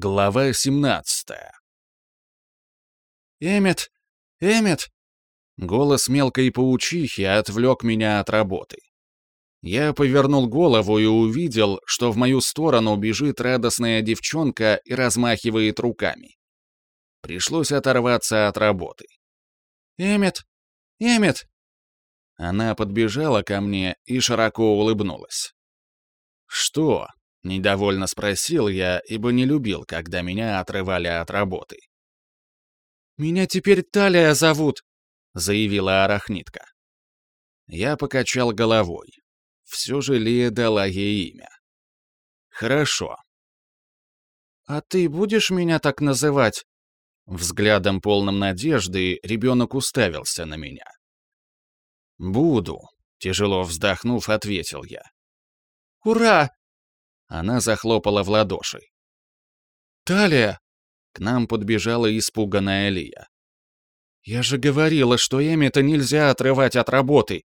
Глава 17 «Эммет! Эммет!» Голос мелкой паучихи отвлек меня от работы. Я повернул голову и увидел, что в мою сторону бежит радостная девчонка и размахивает руками. Пришлось оторваться от работы. «Эммет! Эммет!» Она подбежала ко мне и широко улыбнулась. «Что?» — недовольно спросил я, ибо не любил, когда меня отрывали от работы. «Меня теперь Талия зовут», — заявила арахнитка. Я покачал головой. Все же Лия дала ей имя. «Хорошо». «А ты будешь меня так называть?» Взглядом полным надежды ребенок уставился на меня. «Буду», — тяжело вздохнув, ответил я. «Ура!» Она захлопала в ладоши. «Талия!» К нам подбежала испуганная Лия. «Я же говорила, что Эми-то нельзя отрывать от работы!»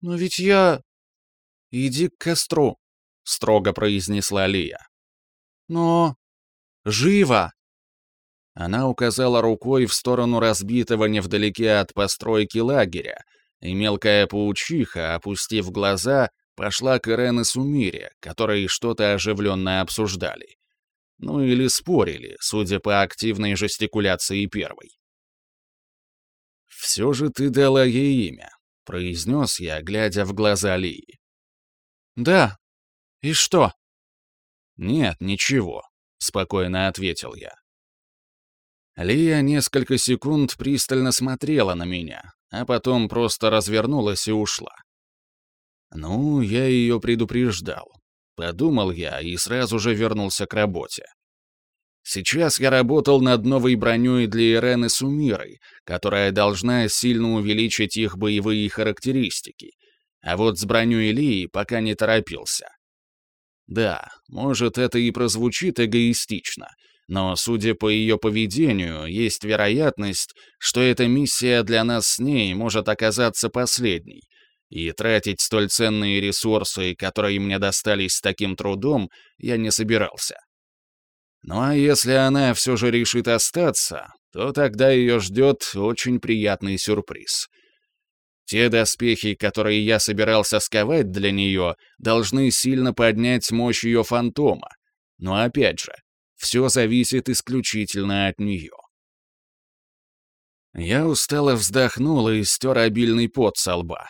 «Но ведь я...» «Иди к костру», — строго произнесла Лия. «Но... живо!» Она указала рукой в сторону разбитого невдалеке от постройки лагеря, и мелкая паучиха, опустив глаза, пошла к Ирен и Сумире, которые что-то оживленно обсуждали. Ну или спорили, судя по активной жестикуляции первой. «Все же ты дала ей имя», — произнес я, глядя в глаза Лии. «Да. И что?» «Нет, ничего», — спокойно ответил я. Лия несколько секунд пристально смотрела на меня, а потом просто развернулась и ушла. Ну, я ее предупреждал. Подумал я и сразу же вернулся к работе. Сейчас я работал над новой броней для Ирены Сумиры, которая должна сильно увеличить их боевые характеристики. А вот с броней Лии пока не торопился. Да, может, это и прозвучит эгоистично, но, судя по ее поведению, есть вероятность, что эта миссия для нас с ней может оказаться последней, и тратить столь ценные ресурсы, которые мне достались с таким трудом, я не собирался. Ну а если она все же решит остаться, то тогда ее ждет очень приятный сюрприз. Те доспехи, которые я собирался сковать для нее, должны сильно поднять мощь ее фантома. Но опять же, все зависит исключительно от нее. Я устало вздохнул и стер обильный пот со лба.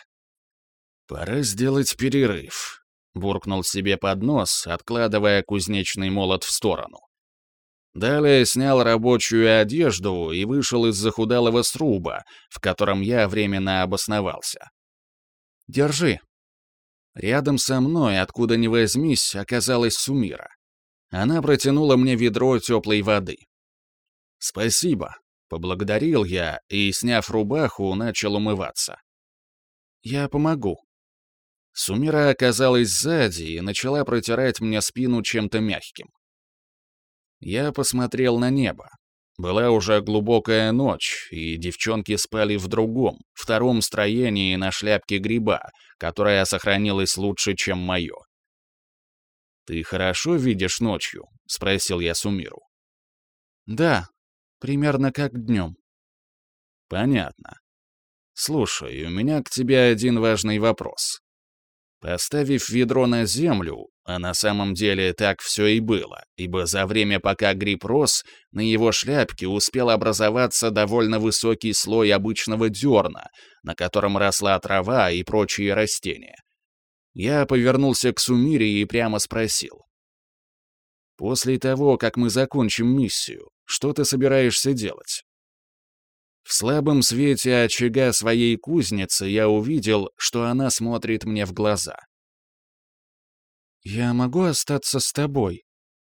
«Пора сделать перерыв», — буркнул себе под нос, откладывая кузнечный молот в сторону. Далее снял рабочую одежду и вышел из захудалого сруба, в котором я временно обосновался. «Держи». Рядом со мной, откуда ни возьмись, оказалась Сумира. Она протянула мне ведро теплой воды. «Спасибо», — поблагодарил я и, сняв рубаху, начал умываться. «Я помогу», Сумира оказалась сзади и начала протирать мне спину чем-то мягким. Я посмотрел на небо. Была уже глубокая ночь, и девчонки спали в другом, втором строении на шляпке гриба, которая сохранилась лучше, чем мое. «Ты хорошо видишь ночью?» — спросил я Сумиру. «Да, примерно как днем». «Понятно. Слушай, у меня к тебе один важный вопрос. Поставив ведро на землю, а на самом деле так все и было, ибо за время, пока гриб рос, на его шляпке успел образоваться довольно высокий слой обычного дерна, на котором росла трава и прочие растения. Я повернулся к Сумире и прямо спросил. «После того, как мы закончим миссию, что ты собираешься делать?» В слабом свете очага своей кузницы я увидел, что она смотрит мне в глаза. «Я могу остаться с тобой?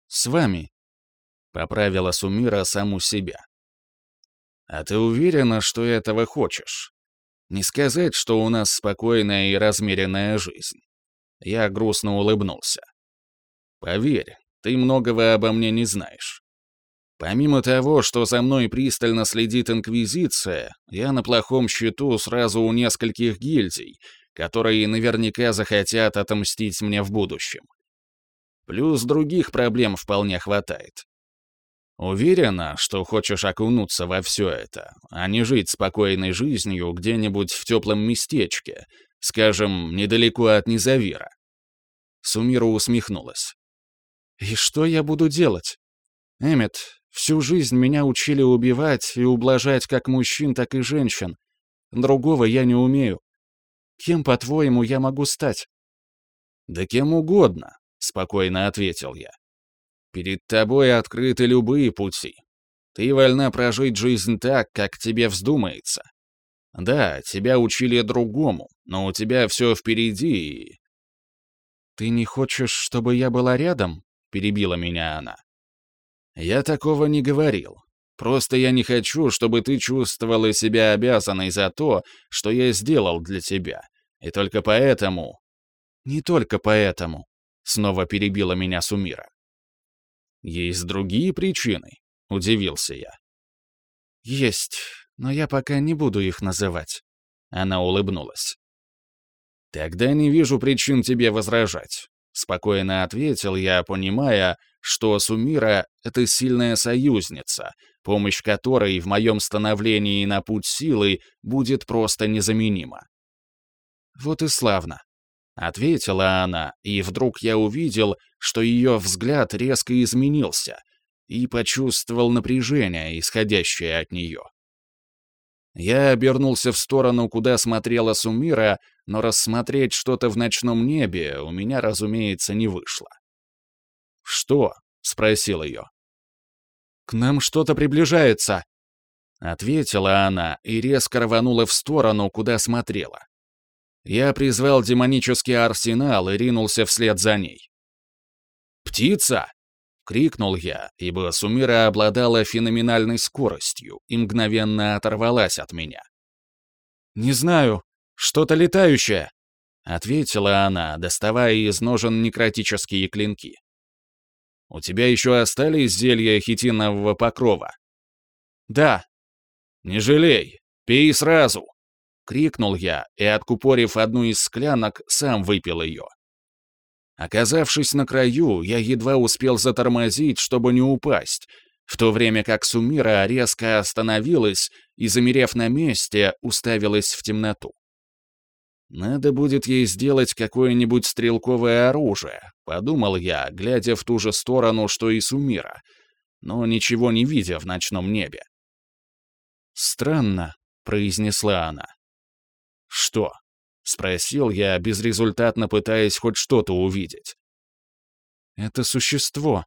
С вами?» — поправила Сумира саму себя. «А ты уверена, что этого хочешь? Не сказать, что у нас спокойная и размеренная жизнь». Я грустно улыбнулся. «Поверь, ты многого обо мне не знаешь. Помимо того, что за мной пристально следит Инквизиция, я на плохом счету сразу у нескольких гильдий, которые наверняка захотят отомстить мне в будущем. Плюс других проблем вполне хватает. Уверена, что хочешь окунуться во все это, а не жить спокойной жизнью где-нибудь в теплом местечке, скажем, недалеко от Низавира. Сумира усмехнулась. «И что я буду делать? Эммет, всю жизнь меня учили убивать и ублажать как мужчин, так и женщин. Другого я не умею. Кем, по-твоему, я могу стать?» «Да кем угодно», — спокойно ответил я. «Перед тобой открыты любые пути. Ты вольна прожить жизнь так, как тебе вздумается. Да, тебя учили другому, но у тебя все впереди и...» «Ты не хочешь, чтобы я была рядом?» — перебила меня она. «Я такого не говорил. Просто я не хочу, чтобы ты чувствовала себя обязанной за то, что я сделал для тебя. И только поэтому...» «Не только поэтому», — снова перебила меня Сумира. «Есть другие причины», — удивился я. «Есть, но я пока не буду их называть». Она улыбнулась. «Тогда не вижу причин тебе возражать», — спокойно ответил я, понимая, что Сумира — это сильная союзница, помощь которой в моем становлении на путь силы будет просто незаменима. «Вот и славно», — ответила она, и вдруг я увидел, что ее взгляд резко изменился, и почувствовал напряжение, исходящее от нее. Я обернулся в сторону, куда смотрела Сумира, но рассмотреть что-то в ночном небе у меня, разумеется, не вышло. «Что?» — спросил ее. «К нам что-то приближается», — ответила она и резко рванула в сторону, куда смотрела. Я призвал демонический арсенал и ринулся вслед за ней. «Птица!» — крикнул я, ибо Сумира обладала феноменальной скоростью и мгновенно оторвалась от меня. «Не знаю. Что-то летающее», — ответила она, доставая из ножен некротические клинки. «У тебя еще остались зелья хитинового покрова?» «Да». «Не жалей, пей сразу!» — крикнул я и, откупорив одну из склянок, сам выпил ее. Оказавшись на краю, я едва успел затормозить, чтобы не упасть, в то время как Сумира резко остановилась и, замерев на месте, уставилась в темноту. «Надо будет ей сделать какое-нибудь стрелковое оружие», — подумал я, глядя в ту же сторону, что и Сумира, но ничего не видя в ночном небе. «Странно», — произнесла она. «Что?» — спросил я, безрезультатно пытаясь хоть что-то увидеть. «Это существо.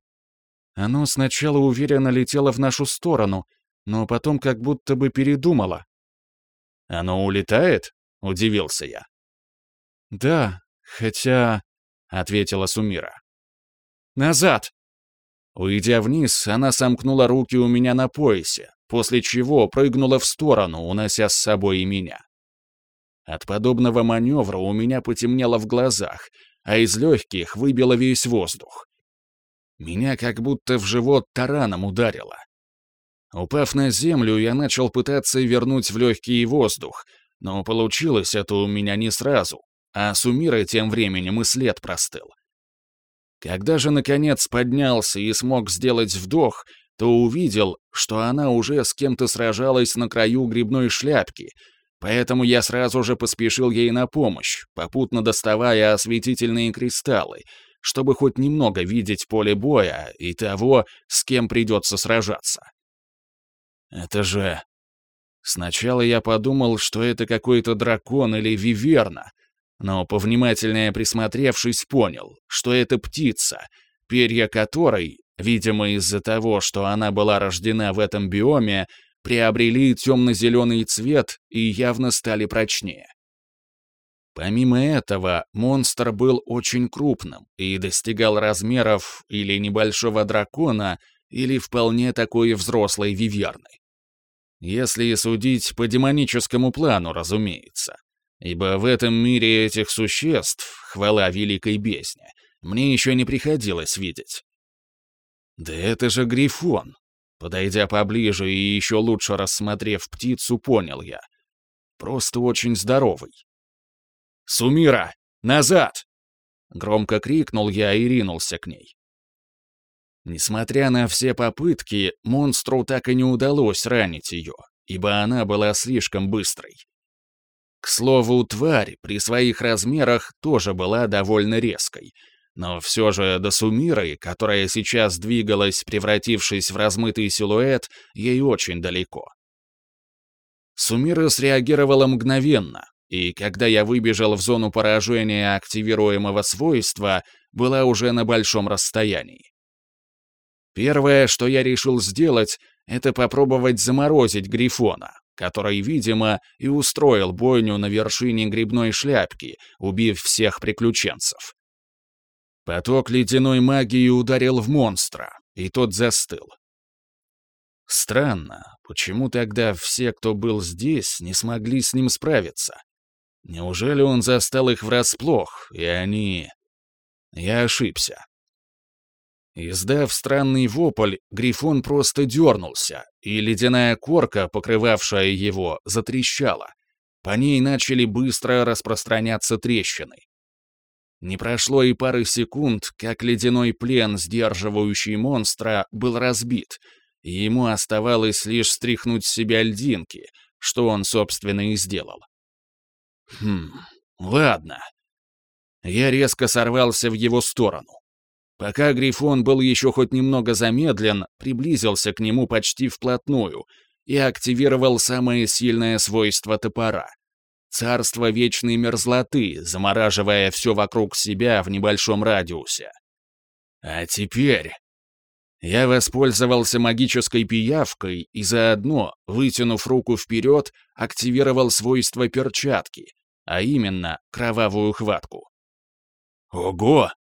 Оно сначала уверенно летело в нашу сторону, но потом как будто бы передумало». «Оно улетает?» — удивился я. «Да, хотя...» — ответила Сумира. «Назад!» Уйдя вниз, она сомкнула руки у меня на поясе, после чего прыгнула в сторону, унося с собой и меня. От подобного маневра у меня потемнело в глазах, а из легких выбило весь воздух. Меня как будто в живот тараном ударило. Упав на землю, я начал пытаться вернуть в легкий воздух, но получилось это у меня не сразу, а с Умирой тем временем и след простыл. Когда же, наконец, поднялся и смог сделать вдох, то увидел, что она уже с кем-то сражалась на краю грибной шляпки — Поэтому я сразу же поспешил ей на помощь, попутно доставая осветительные кристаллы, чтобы хоть немного видеть поле боя и того, с кем придется сражаться. Это же... Сначала я подумал, что это какой-то дракон или виверна, но, повнимательнее присмотревшись, понял, что это птица, перья которой, видимо из-за того, что она была рождена в этом биоме, приобрели темно-зеленый цвет и явно стали прочнее. Помимо этого, монстр был очень крупным и достигал размеров или небольшого дракона, или вполне такой взрослой виверны. Если судить по демоническому плану, разумеется. Ибо в этом мире этих существ, хвала великой бездне, мне еще не приходилось видеть. Да это же Грифон, Подойдя поближе и еще лучше рассмотрев птицу, понял я. Просто очень здоровый. «Сумира! Назад!» Громко крикнул я и ринулся к ней. Несмотря на все попытки, монстру так и не удалось ранить ее, ибо она была слишком быстрой. К слову, тварь при своих размерах тоже была довольно резкой, но все же до Сумиры, которая сейчас двигалась, превратившись в размытый силуэт, ей очень далеко. Сумира среагировала мгновенно, и когда я выбежал в зону поражения активируемого свойства, была уже на большом расстоянии. Первое, что я решил сделать, это попробовать заморозить Грифона, который, видимо, и устроил бойню на вершине грибной шляпки, убив всех приключенцев. Поток ледяной магии ударил в монстра, и тот застыл. Странно, почему тогда все, кто был здесь, не смогли с ним справиться? Неужели он застал их врасплох, и они... Я ошибся. Издав странный вопль, Грифон просто дернулся, и ледяная корка, покрывавшая его, затрещала. По ней начали быстро распространяться трещины. Не прошло и пары секунд, как ледяной плен, сдерживающий монстра, был разбит, и ему оставалось лишь стряхнуть с себя льдинки, что он, собственно, и сделал. Хм, ладно. Я резко сорвался в его сторону. Пока Грифон был еще хоть немного замедлен, приблизился к нему почти вплотную и активировал самое сильное свойство топора — царство вечной мерзлоты, замораживая все вокруг себя в небольшом радиусе. А теперь... Я воспользовался магической пиявкой и заодно, вытянув руку вперед, активировал свойство перчатки, а именно кровавую хватку. «Ого!» —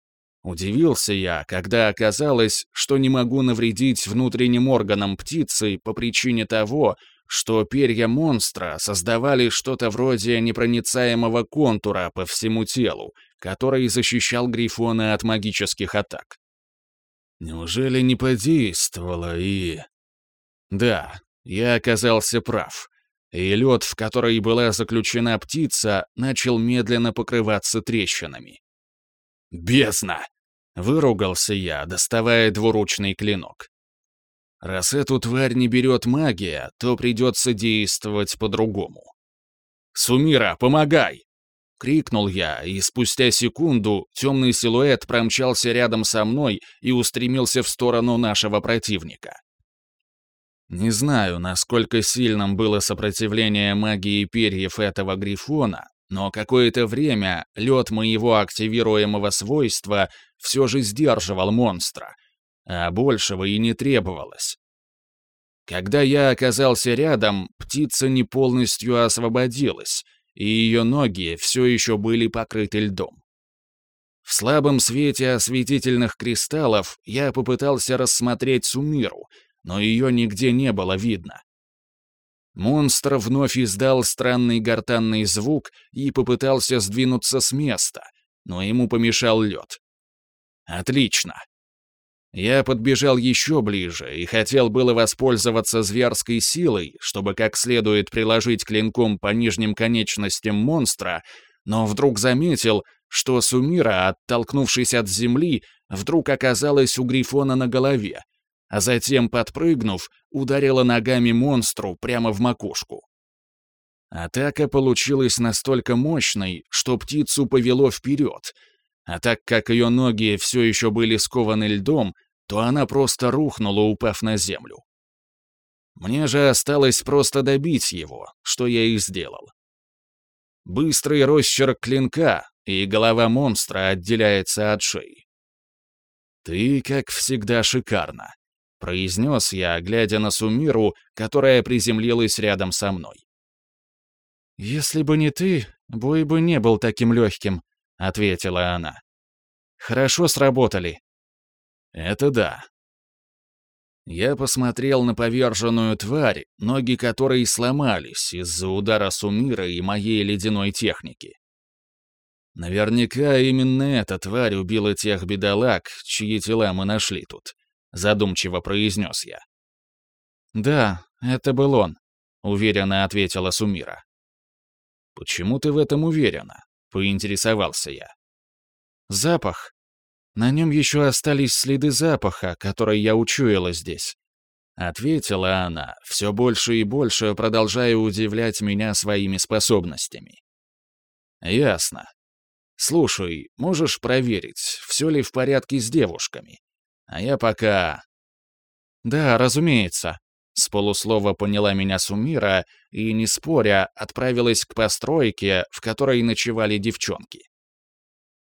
удивился я, когда оказалось, что не могу навредить внутренним органам птицы по причине того, что перья монстра создавали что-то вроде непроницаемого контура по всему телу, который защищал Грифона от магических атак. Неужели не подействовало и... Да, я оказался прав. И лед, в который была заключена птица, начал медленно покрываться трещинами. «Бездна!» — выругался я, доставая двуручный клинок. Раз эту тварь не берет магия, то придется действовать по-другому. «Сумира, помогай!» — крикнул я, и спустя секунду темный силуэт промчался рядом со мной и устремился в сторону нашего противника. Не знаю, насколько сильным было сопротивление магии перьев этого грифона, но какое-то время лед моего активируемого свойства все же сдерживал монстра — а большего и не требовалось. Когда я оказался рядом, птица не полностью освободилась, и ее ноги все еще были покрыты льдом. В слабом свете осветительных кристаллов я попытался рассмотреть Сумиру, но ее нигде не было видно. Монстр вновь издал странный гортанный звук и попытался сдвинуться с места, но ему помешал лед. Отлично. Я подбежал еще ближе и хотел было воспользоваться зверской силой, чтобы как следует приложить клинком по нижним конечностям монстра, но вдруг заметил, что Сумира, оттолкнувшись от земли, вдруг оказалась у Грифона на голове, а затем, подпрыгнув, ударила ногами монстру прямо в макушку. Атака получилась настолько мощной, что птицу повело вперед, а так как ее ноги все еще были скованы льдом, то она просто рухнула, упав на землю. Мне же осталось просто добить его, что я и сделал. Быстрый росчерк клинка, и голова монстра отделяется от шеи. «Ты, как всегда, шикарно», — произнес я, глядя на Сумиру, которая приземлилась рядом со мной. «Если бы не ты, бой бы не был таким легким», — ответила она. «Хорошо сработали. Это да. Я посмотрел на поверженную тварь, ноги которой сломались из-за удара Сумира и моей ледяной техники. Наверняка именно эта тварь убила тех бедолаг, чьи тела мы нашли тут, задумчиво произнес я. Да, это был он, уверенно ответила Сумира. Почему ты в этом уверена? поинтересовался я. Запах. На нем еще остались следы запаха, которые я учуяла здесь. Ответила она, все больше и больше продолжая удивлять меня своими способностями. «Ясно. Слушай, можешь проверить, все ли в порядке с девушками? А я пока...» «Да, разумеется», — с полуслова поняла меня Сумира и, не споря, отправилась к постройке, в которой ночевали девчонки.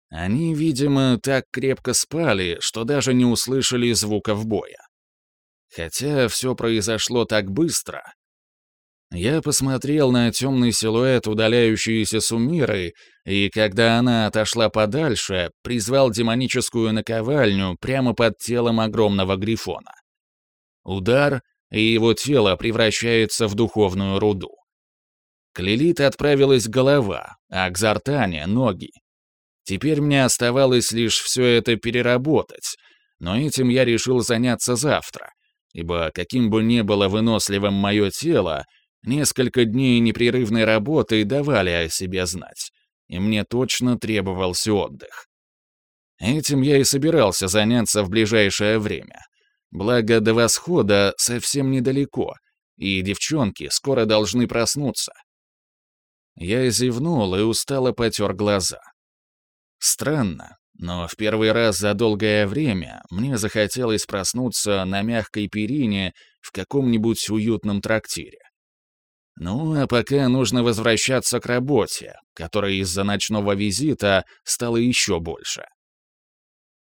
Они, видимо, так крепко спали, что даже не услышали звуков боя. Хотя все произошло так быстро. Я посмотрел на темный силуэт удаляющейся Сумиры, и когда она отошла подальше, призвал демоническую наковальню прямо под телом огромного грифона. Удар, и его тело превращается в духовную руду. К Лилит отправилась голова, а к Зартане — ноги. Теперь мне оставалось лишь все это переработать, но этим я решил заняться завтра, ибо каким бы ни было выносливым мое тело, несколько дней непрерывной работы давали о себе знать, и мне точно требовался отдых. Этим я и собирался заняться в ближайшее время. Благо, до восхода совсем недалеко, и девчонки скоро должны проснуться. Я зевнул и устало потер глаза. Странно, но в первый раз за долгое время мне захотелось проснуться на мягкой перине в каком-нибудь уютном трактире. Ну, а пока нужно возвращаться к работе, которая из-за ночного визита стала еще больше.